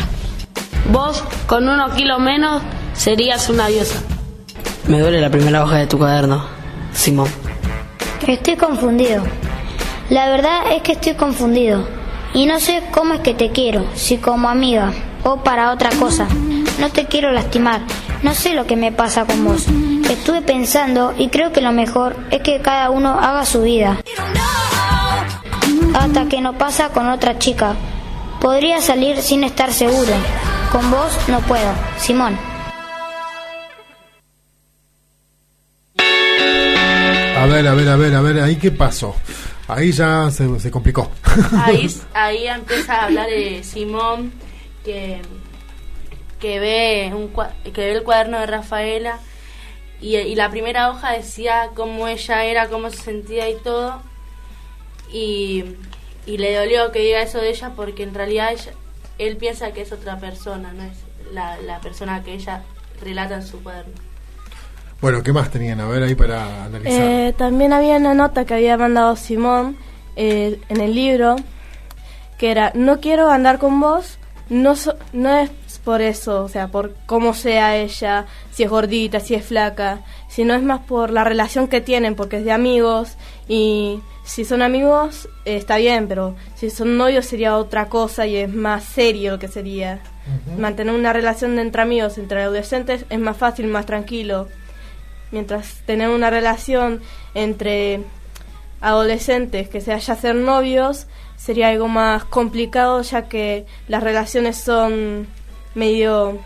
Vos, con unos kilos menos, serías una diosa. Me duele la primera hoja de tu cuaderno, Simón. Estoy confundido. La verdad es que estoy confundido. Y no sé cómo es que te quiero, si como amiga o para otra cosa. No te quiero lastimar. No sé lo que me pasa con vos. Estuve pensando y creo que lo mejor es que cada uno haga su vida. Hasta que no pasa con otra chica. Podría salir sin estar seguro. Con vos no puedo. Simón. A ver, a ver, a ver, a ver, ahí qué pasó. Ahí ya se, se complicó. Ahí, ahí empieza a hablar de Simón que, que, ve un, que ve el cuaderno de Rafaela y, y la primera hoja decía cómo ella era, cómo se sentía y todo. Y, y le dolió que diga eso de ella porque en realidad ella- él piensa que es otra persona, no es la, la persona que ella relata en su cuaderno. Bueno, ¿qué más tenían? A ver ahí para analizar. Eh, también había una nota que había mandado Simón eh, en el libro que era no quiero andar con vos no so- no es por eso o sea por cómo sea ella si es gordita si es flaca sino es más por la relación que tienen porque es de amigos y si son amigos eh, está bien pero si son novios sería otra cosa y es más serio lo que sería. Mantener una relación de entre amigos entre adolescentes es más fácil más tranquilo. Mientras tener una relación entre adolescentes que sea ya ser novios sería algo más complicado ya que las relaciones son medio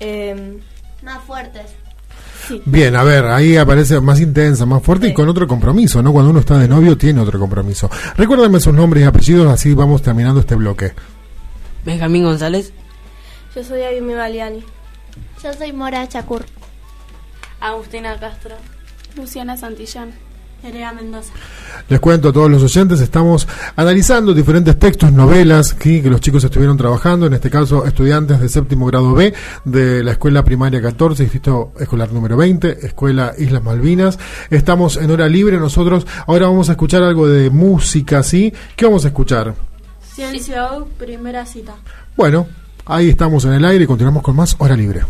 eh, Más fuertes. Bien, a ver, ahí aparece más intensa, más fuerte y con otro compromiso, ¿no? Cuando uno está de novio tiene otro compromiso. Recuérdenme sus nombres y apellidos, así vamos terminando este bloque. Benjamín González. yo soy Ayumi Baliani Yo soy Mora Chacur. Agustina Castro. Luciana Santillán. Nerea Mendoza Les cuento a todos los oyentes, estamos analizando diferentes textos, novelas ¿sí? que los chicos estuvieron trabajando, en este caso estudiantes de séptimo grado B de la Escuela Primaria 14, Distrito Escolar número 20, Escuela Islas Malvinas. Estamos en hora libre nosotros, ahora vamos a escuchar algo de música, ¿sí? ¿Qué vamos a escuchar? Ciencia O, primera cita Bueno, ahí estamos en el aire y continuamos con más hora libre.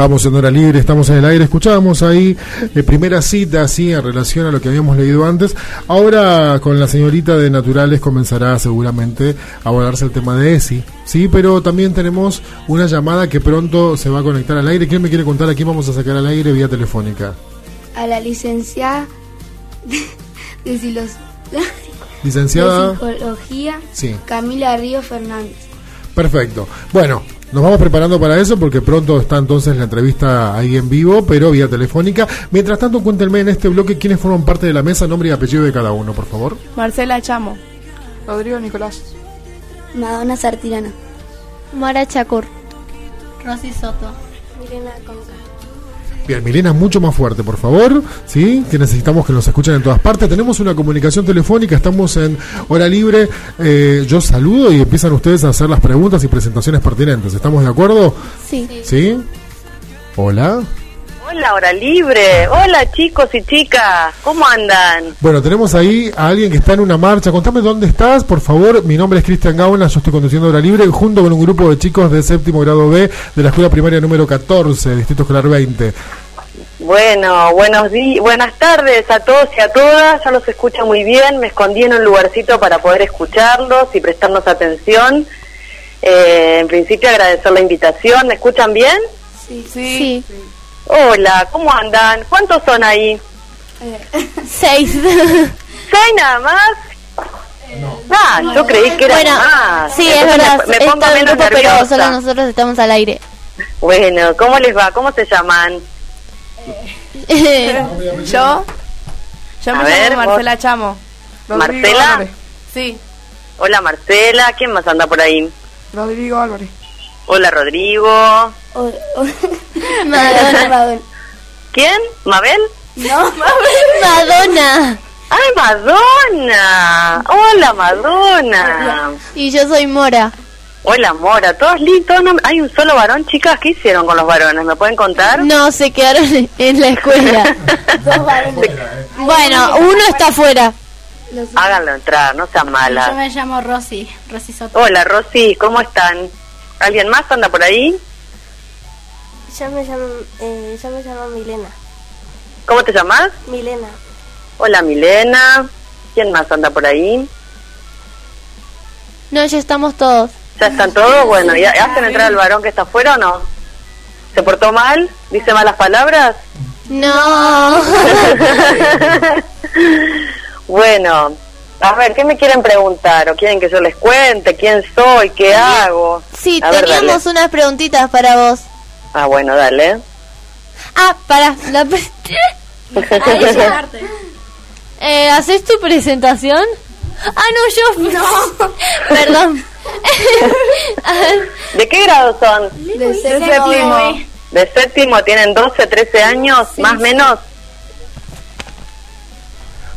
Estamos en hora libre, estamos en el aire. Escuchábamos ahí eh, primera cita, así en relación a lo que habíamos leído antes. Ahora con la señorita de Naturales comenzará seguramente a abordarse el tema de ESI. Sí, pero también tenemos una llamada que pronto se va a conectar al aire. ¿Quién me quiere contar a quién vamos a sacar al aire vía telefónica? a la licenciada de, silos- Licenciada. de psicología Sí. Camila Río Fernández. Perfecto. Bueno, Nos vamos preparando para eso porque pronto está entonces la entrevista ahí en vivo, pero vía telefónica. Mientras tanto, cuéntenme en este bloque quiénes forman parte de la mesa, nombre y apellido de cada uno, por favor. Marcela Chamo. Rodrigo Nicolás. Madonna Sartirana. Mara Chacur. Rosy Soto. Milena Conca. Bien, Milena, mucho más fuerte, por favor. ¿Sí? Que necesitamos que nos escuchen en todas partes. Tenemos una comunicación telefónica, estamos en hora libre. Eh, yo saludo y empiezan ustedes a hacer las preguntas y presentaciones pertinentes. ¿Estamos de acuerdo? Sí. ¿Sí? Hola. Hola, hora libre. Hola, chicos y chicas. ¿Cómo andan? Bueno, tenemos ahí a alguien que está en una marcha. Contame dónde estás, por favor. Mi nombre es Cristian Gauna, yo estoy conduciendo Hora Libre junto con un grupo de chicos de séptimo grado B de la escuela primaria número 14, Distrito Escolar 20. Bueno, buenos días, buenas tardes a todos y a todas. Ya los escucho muy bien. Me escondí en un lugarcito para poder escucharlos y prestarnos atención. Eh, en principio agradecer la invitación. ¿Me escuchan bien? Sí. Sí. Hola, ¿cómo andan? ¿Cuántos son ahí? Seis. ¿Seis nada más? Ah, yo creí que era bueno, más. sí, es verdad. Me, me pongo menos grupo, pero solo nosotros estamos al aire. Bueno, ¿cómo les va? ¿Cómo se llaman? Yo. Yo me A ver, Marcela Chamo. Rodrigo ¿Marcela? Álvarez. Sí, Hola Marcela, ¿quién más anda por ahí? Rodrigo Álvarez. Hola Rodrigo. Madonna. ¿Quién? ¿Mabel? No, Madonna. ¡Ay, Madonna! Hola Madonna. Y yo soy Mora. Hola Mora, todos lindos. no- Hay un solo varón, chicas. ¿Qué hicieron con los varones? ¿Me pueden contar? No, se quedaron en la escuela. bueno, uno está afuera. Háganlo entrar, no sean Yo malas. me llamo Rosy, Rosy Soto. Hola Rosy, ¿cómo están? ¿Alguien más anda por ahí? Yo me llamo, eh, yo me llamo Milena. ¿Cómo te llamas? Milena. Hola Milena. ¿Quién más anda por ahí? No, ya estamos todos. ¿Ya están todos? Bueno, ¿ya hacen entrar al varón que está afuera o no? ¿Se portó mal? ¿Dice malas palabras? No. bueno, a ver, ¿qué me quieren preguntar? ¿O quieren que yo les cuente quién soy, qué hago? Sí, A teníamos unas preguntitas para vos. Ah, bueno, dale. Ah, para. La eh, ¿Haces tu presentación? Ah, no, yo. No. Perdón. ¿De qué grado son? De séptimo. ¿De séptimo? ¿Tienen 12, 13 años? ¿Más o menos?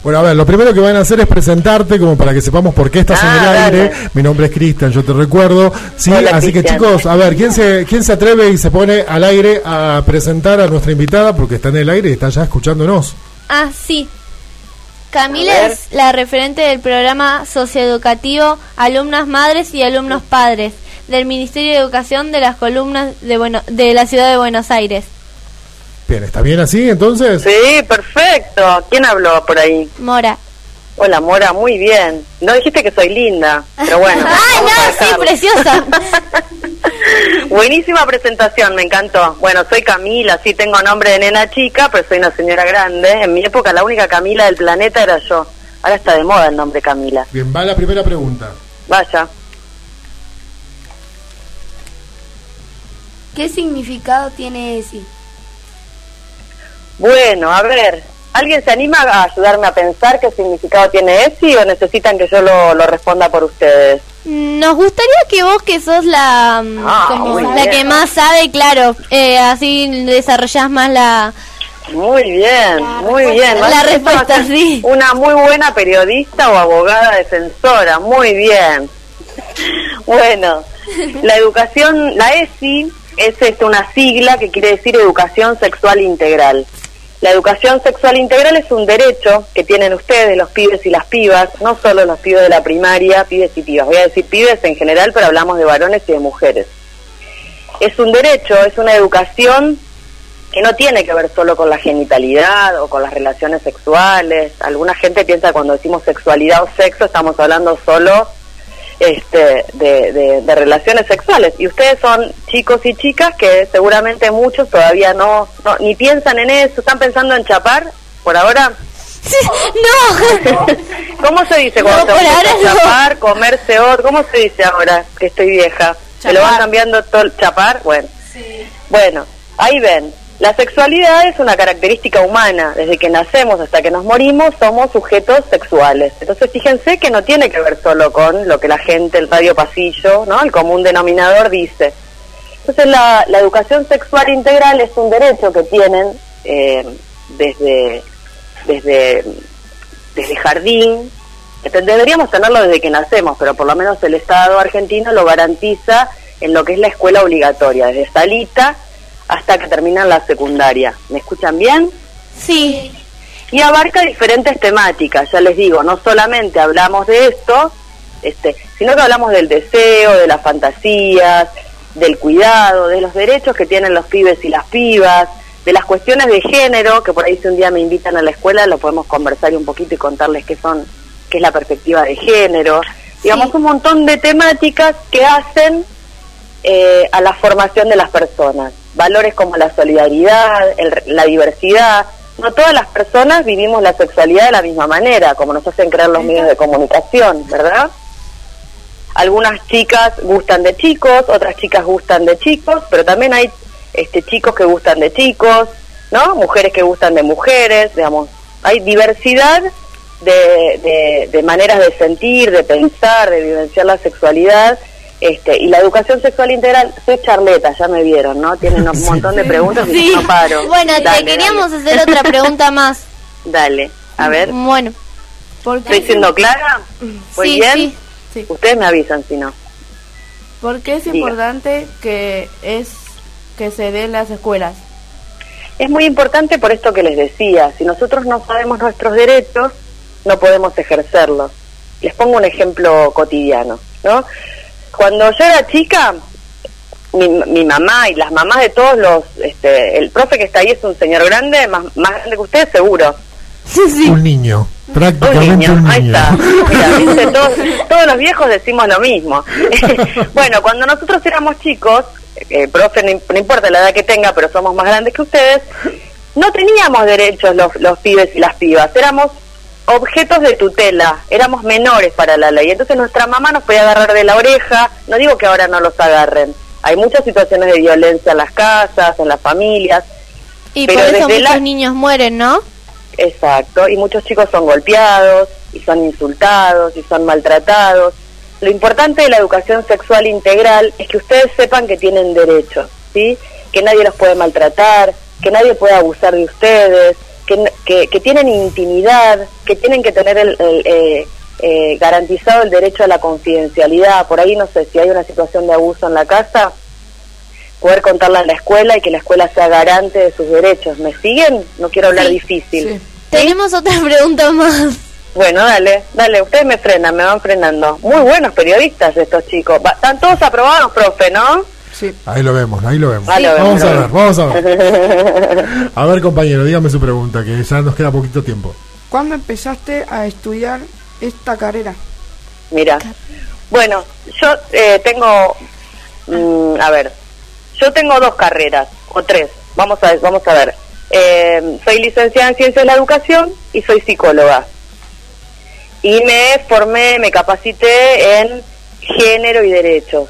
Bueno, a ver, lo primero que van a hacer es presentarte como para que sepamos por qué estás en Ah, el dale. aire. Mi nombre es Cristian, yo te recuerdo. Sí, Hola, así que chicos, a ver, ¿quién se, ¿quién se atreve y se pone al aire a presentar a nuestra invitada? Porque está en el aire y está ya escuchándonos. Ah, sí. Camila es la referente del programa socioeducativo Alumnas Madres y Alumnos Padres del Ministerio de Educación de las columnas de, bueno, de la ciudad de Buenos Aires. Bien, ¿está bien así entonces? Sí, perfecto. ¿Quién habló por ahí? Mora. Hola, Mora, muy bien. No dijiste que soy linda, pero bueno. ¡Ay, no! Sí, preciosa. Buenísima presentación, me encantó. Bueno, soy Camila, sí tengo nombre de nena chica, pero soy una señora grande. En mi época la única Camila del planeta era yo. Ahora está de moda el nombre Camila. Bien, va la primera pregunta. Vaya. ¿Qué significado tiene ESI? Bueno, a ver, ¿alguien se anima a ayudarme a pensar qué significado tiene ESI o necesitan que yo lo, lo responda por ustedes? Nos gustaría que vos, que sos la, mm, Ah, la que más sabe, claro, eh, así desarrollás más la... Muy bien, muy bien. La respuesta, sí. Una muy buena periodista o abogada defensora, muy bien. Bueno, la educación, la ESI es este, una sigla que quiere decir Educación Sexual Integral. La educación sexual integral es un derecho que tienen ustedes, los pibes y las pibas, no solo los pibes de la primaria, pibes y pibas. Voy a decir pibes en general, pero hablamos de varones y de mujeres. Es un derecho, es una educación que no tiene que ver solo con la genitalidad o con las relaciones sexuales. Alguna gente piensa que cuando decimos sexualidad o sexo estamos hablando solo este, de, de- de relaciones sexuales. Y ustedes son chicos y chicas que seguramente muchos todavía no, no- ni piensan en eso, están pensando en chapar por ahora. ¡No! ¿Cómo se dice cuando No, se por empieza ahora a no. chapar, comerse otro? ¿Cómo se dice ahora que estoy vieja? Se lo van cambiando todo chapar, bueno. Bueno, ahí ven. La sexualidad es una característica humana. Desde que nacemos hasta que nos morimos somos sujetos sexuales. Entonces fíjense que no tiene que ver solo con lo que la gente, el radio pasillo, ¿no? El común denominador dice. Entonces la, la educación sexual integral es un derecho que tienen eh, desde, desde, desde jardín. Deberíamos tenerlo desde que nacemos, pero por lo menos el Estado argentino lo garantiza en lo que es la escuela obligatoria, desde salita hasta que terminan la secundaria. ¿Me escuchan bien? Sí. Y abarca diferentes temáticas, ya les digo, no solamente hablamos de esto, este, sino que hablamos del deseo, de las fantasías, del cuidado, de los derechos que tienen los pibes y las pibas, de las cuestiones de género, que por ahí si un día me invitan a la escuela lo podemos conversar un poquito y contarles qué son, qué es la perspectiva de género. Digamos, un montón de temáticas que hacen eh, a la formación de las personas. Valores como la solidaridad, el- la diversidad. No todas las personas vivimos la sexualidad de la misma manera, como nos hacen creer los medios de comunicación, ¿verdad? Algunas chicas gustan de chicos, otras chicas gustan de chicos, pero también hay este, chicos que gustan de chicos, ¿no? Mujeres que gustan de mujeres, digamos. Hay diversidad de, de, de maneras de sentir, de pensar, de vivenciar la sexualidad. Este, y la educación sexual integral, soy charleta, ya me vieron, ¿no? Tienen un montón de preguntas y Sí. no paro. Bueno, te queríamos dale. hacer otra pregunta más. Dale, a ver. Bueno. ¿Estoy siendo clara? ¿Voy Sí, bien? sí. Ustedes me avisan si no. ¿Por qué es Diga. importante que es que se dé en las escuelas? Es muy importante por esto que les decía, si nosotros no sabemos nuestros derechos, no podemos ejercerlos. Les pongo un ejemplo cotidiano, ¿no? Cuando yo era chica, mi, mi mamá y las mamás de todos los, este, el profe que está ahí es un señor grande, más, más grande que ustedes seguro. Un niño, Un prácticamente niño, un ahí niño. está. Mira, ¿viste? todos, todos los viejos decimos lo mismo. bueno, cuando nosotros éramos chicos, eh, profe, no, no importa la edad que tenga, pero somos más grandes que ustedes, no teníamos derechos los, los pibes y las pibas, éramos objetos de tutela, éramos menores para la ley. Entonces nuestra mamá nos podía agarrar de la oreja, no digo que ahora no los agarren, hay muchas situaciones de violencia en las casas, en las familias. Y Pero por eso desde muchos la- niños mueren, ¿no? Exacto, y muchos chicos son golpeados, y son insultados, y son maltratados. Lo importante de la educación sexual integral es que ustedes sepan que tienen derechos, ¿sí? Que nadie los puede maltratar, que nadie puede abusar de ustedes, que, que, que tienen intimidad, que tienen que tener el, el, eh, eh, garantizado el derecho a la confidencialidad. Por ahí no sé si hay una situación de abuso en la casa, poder contarla en la escuela y que la escuela sea garante de sus derechos. ¿Me siguen? No quiero hablar Sí. difícil. Tenemos otra pregunta más. Bueno, dale, dale, ustedes me frenan, me van frenando. Muy buenos periodistas estos chicos. Están todos aprobados, profe, ¿no? Sí. Ahí lo vemos, ahí lo vemos. Ahí lo vamos a ver, vamos a ver. A ver, compañero, dígame su pregunta, que ya nos queda poquito tiempo. ¿Cuándo empezaste a estudiar esta carrera? Mira, bueno, yo eh, tengo, mm, a ver, yo tengo dos carreras, o tres, vamos a, vamos a ver. Eh, soy licenciada en Ciencias de la Educación y soy psicóloga. Y me formé, me capacité en género y derechos,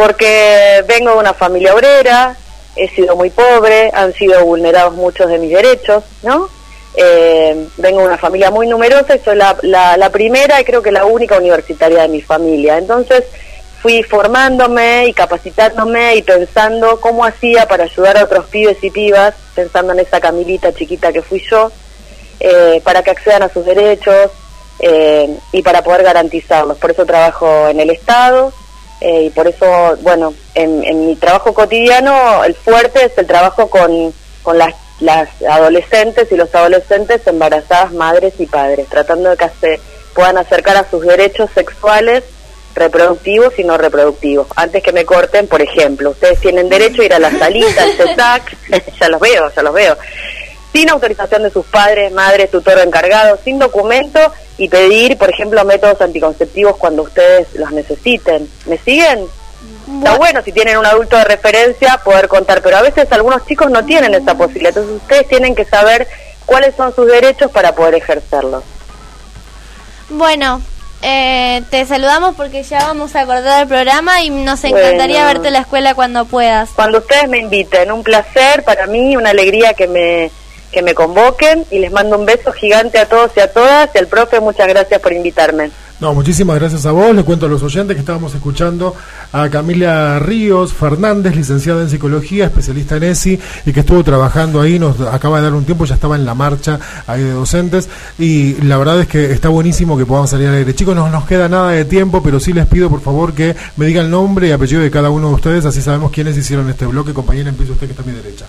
porque vengo de una familia obrera, he sido muy pobre, han sido vulnerados muchos de mis derechos, ¿no? Eh, vengo de una familia muy numerosa y soy la, la, la primera y creo que la única universitaria de mi familia. Entonces fui formándome y capacitándome y pensando cómo hacía para ayudar a otros pibes y pibas, pensando en esa Camilita chiquita que fui yo, eh, para que accedan a sus derechos eh, y para poder garantizarlos. Por eso trabajo en el Estado eh, y por eso, bueno, en, en mi trabajo cotidiano el fuerte es el trabajo con, con las, las adolescentes y los adolescentes embarazadas, madres y padres, tratando de que se puedan acercar a sus derechos sexuales reproductivos y no reproductivos. Antes que me corten, por ejemplo, ustedes tienen derecho a ir a la salita, al CESAC, ya los veo, ya los veo, sin autorización de sus padres, madres, tutor o encargado, sin documento y pedir, por ejemplo, métodos anticonceptivos cuando ustedes los necesiten. ¿Me siguen? Está bueno si tienen un adulto de referencia poder contar, pero a veces algunos chicos no tienen esa posibilidad, entonces ustedes tienen que saber cuáles son sus derechos para poder ejercerlos. Bueno, Eh, te saludamos porque ya vamos a acordar el programa y nos encantaría Bueno. verte en la escuela cuando puedas. Cuando ustedes me inviten, un placer para mí, una alegría que me que me convoquen y les mando un beso gigante a todos y a todas y al profe muchas gracias por invitarme. No, muchísimas gracias a vos. Le cuento a los oyentes que estábamos escuchando a Camila Ríos Fernández, licenciada en psicología, especialista en ESI y que estuvo trabajando ahí, nos acaba de dar un tiempo, ya estaba en la marcha ahí de docentes y la verdad es que está buenísimo que podamos salir al aire. Chicos, no nos queda nada de tiempo, pero sí les pido por favor que me digan nombre y apellido de cada uno de ustedes, así sabemos quiénes hicieron este bloque. Compañera, empieza usted que está a mi derecha.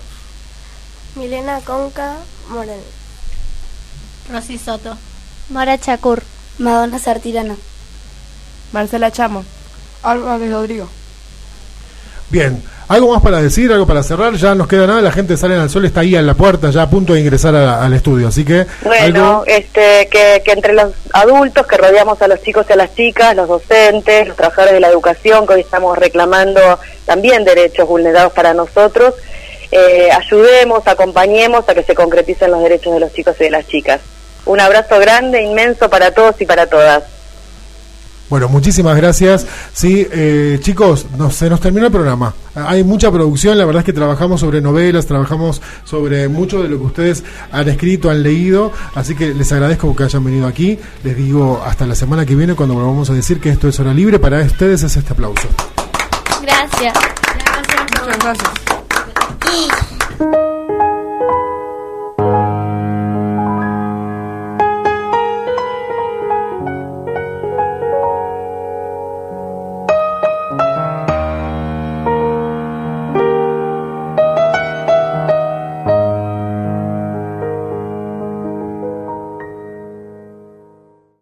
Milena Conca Moreno. Rosy Soto. Mara Chacur. Madonna Sartirana. Marcela Chamo. Álvarez Rodrigo. Bien, ¿algo más para decir? ¿Algo para cerrar? Ya nos queda nada, la gente sale al sol, está ahí en la puerta, ya a punto de ingresar a- al estudio, así que... Bueno, algo- este, que, que entre los adultos que rodeamos a los chicos y a las chicas, los docentes, los trabajadores de la educación, que hoy estamos reclamando también derechos vulnerados para nosotros, eh, ayudemos, acompañemos a que se concreticen los derechos de los chicos y de las chicas. Un abrazo grande, inmenso para todos y para todas. Bueno, muchísimas gracias. Sí, eh, chicos, nos- se nos terminó el programa. Hay mucha producción, la verdad es que trabajamos sobre novelas, trabajamos sobre mucho de lo que ustedes han escrito, han leído, así que les agradezco que hayan venido aquí. Les digo hasta la semana que viene cuando volvamos a decir que esto es hora libre. Para ustedes es este aplauso. Gracias. Muchas gracias. Thank you.